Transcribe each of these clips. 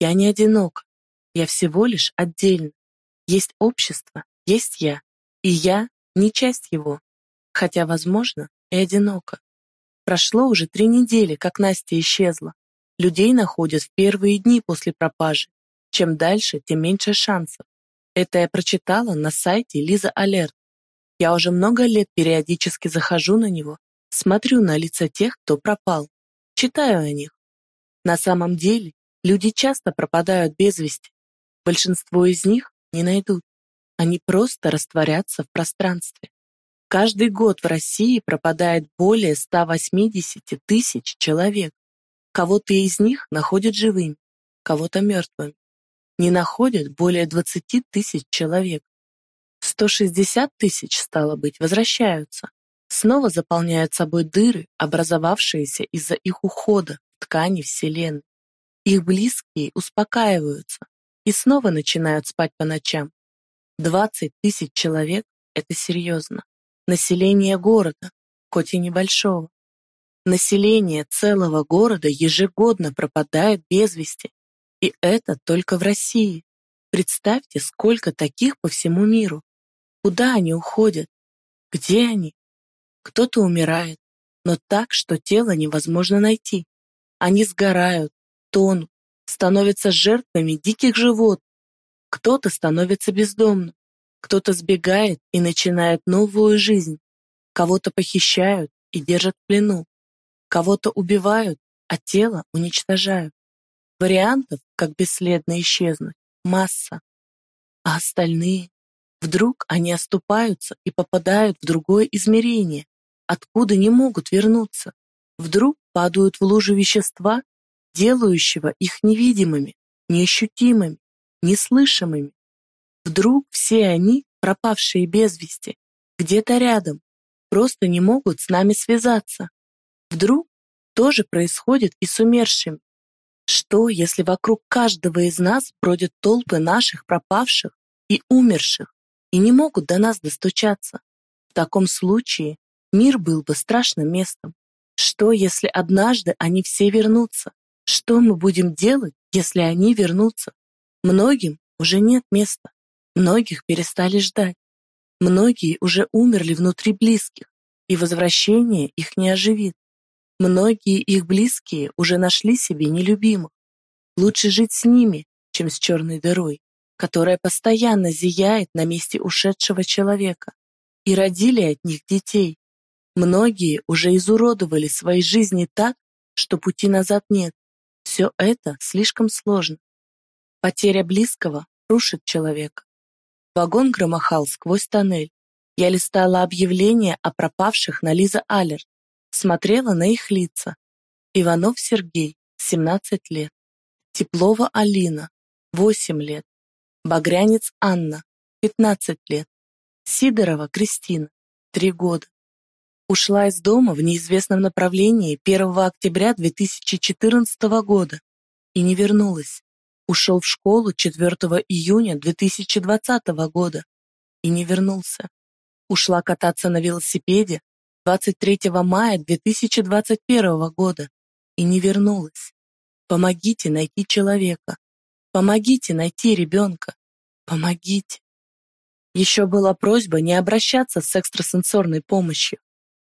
Я не одинока. Я всего лишь отдельно. Есть общество, есть я. И я не часть его. Хотя, возможно, и одинока. Прошло уже три недели, как Настя исчезла. Людей находят в первые дни после пропажи. Чем дальше, тем меньше шансов. Это я прочитала на сайте Лиза Алерт. Я уже много лет периодически захожу на него, смотрю на лица тех, кто пропал, читаю о них. На самом деле, люди часто пропадают без вести. Большинство из них не найдут. Они просто растворятся в пространстве. Каждый год в России пропадает более 180 тысяч человек. Кого-то из них находят живыми, кого-то мертвым. Не находят более 20 тысяч человек. 160 тысяч, стало быть, возвращаются. Снова заполняют собой дыры, образовавшиеся из-за их ухода в ткани Вселенной. Их близкие успокаиваются и снова начинают спать по ночам. 20 тысяч человек – это серьезно. Население города, хоть и небольшого. Население целого города ежегодно пропадает без вести. И это только в России. Представьте, сколько таких по всему миру. Куда они уходят? Где они? Кто-то умирает, но так, что тело невозможно найти. Они сгорают, тонут, становятся жертвами диких животных. Кто-то становится бездомным, кто-то сбегает и начинает новую жизнь. Кого-то похищают и держат в плену. Кого-то убивают, а тело уничтожают. Вариантов, как бесследно исчезнуть, масса. А остальные? Вдруг они оступаются и попадают в другое измерение, откуда не могут вернуться. Вдруг падают в лужу вещества, делающего их невидимыми, неощутимыми, неслышимыми. Вдруг все они, пропавшие без вести, где-то рядом, просто не могут с нами связаться. Вдруг тоже происходит и с умершими. Что, если вокруг каждого из нас бродят толпы наших пропавших и умерших и не могут до нас достучаться? В таком случае мир был бы страшным местом. Что, если однажды они все вернутся? Что мы будем делать, если они вернутся? Многим уже нет места. Многих перестали ждать. Многие уже умерли внутри близких, и возвращение их не оживит. Многие их близкие уже нашли себе нелюбимых. Лучше жить с ними, чем с черной дырой, которая постоянно зияет на месте ушедшего человека. И родили от них детей. Многие уже изуродовали свои жизни так, что пути назад нет. Все это слишком сложно. Потеря близкого рушит человека. Вагон громыхал сквозь тоннель. Я листала объявления о пропавших на Лиза Аллер, смотрела на их лица. Иванов Сергей, 17 лет. Теплова Алина, 8 лет. Багрянец Анна, 15 лет. Сидорова Кристина, 3 года. Ушла из дома в неизвестном направлении 1 октября 2014 года и не вернулась. Ушел в школу 4 июня 2020 года и не вернулся. Ушла кататься на велосипеде 23 мая 2021 года и не вернулась. Помогите найти человека. Помогите найти ребенка. Помогите. Еще была просьба не обращаться с экстрасенсорной помощью.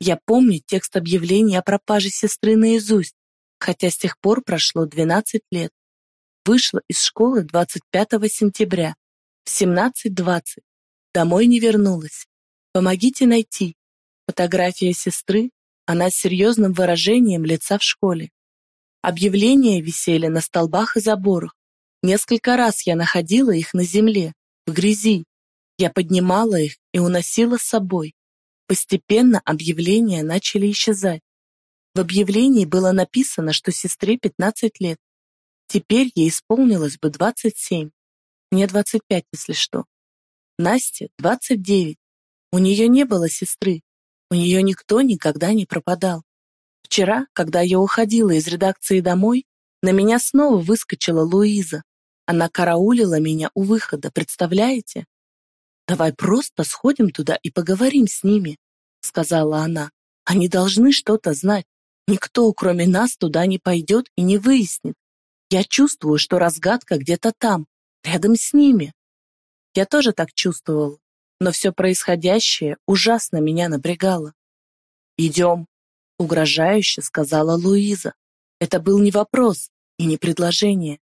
Я помню текст объявления о пропаже сестры наизусть, хотя с тех пор прошло 12 лет. Вышла из школы 25 сентября в 17.20. Домой не вернулась. Помогите найти. Фотография сестры, она с серьезным выражением лица в школе. Объявления висели на столбах и заборах. Несколько раз я находила их на земле, в грязи. Я поднимала их и уносила с собой. Постепенно объявления начали исчезать. В объявлении было написано, что сестре 15 лет. Теперь ей исполнилось бы 27. Мне 25, если что. Насте 29. У нее не было сестры, у нее никто никогда не пропадал. Вчера, когда я уходила из редакции домой, на меня снова выскочила Луиза. Она караулила меня у выхода, представляете? «Давай просто сходим туда и поговорим с ними», — сказала она. «Они должны что-то знать. Никто, кроме нас, туда не пойдет и не выяснит. Я чувствую, что разгадка где-то там, рядом с ними. Я тоже так чувствовал, но все происходящее ужасно меня напрягало. «Идем», — угрожающе сказала Луиза. Это был не вопрос и не предложение.